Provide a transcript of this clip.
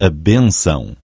a benção.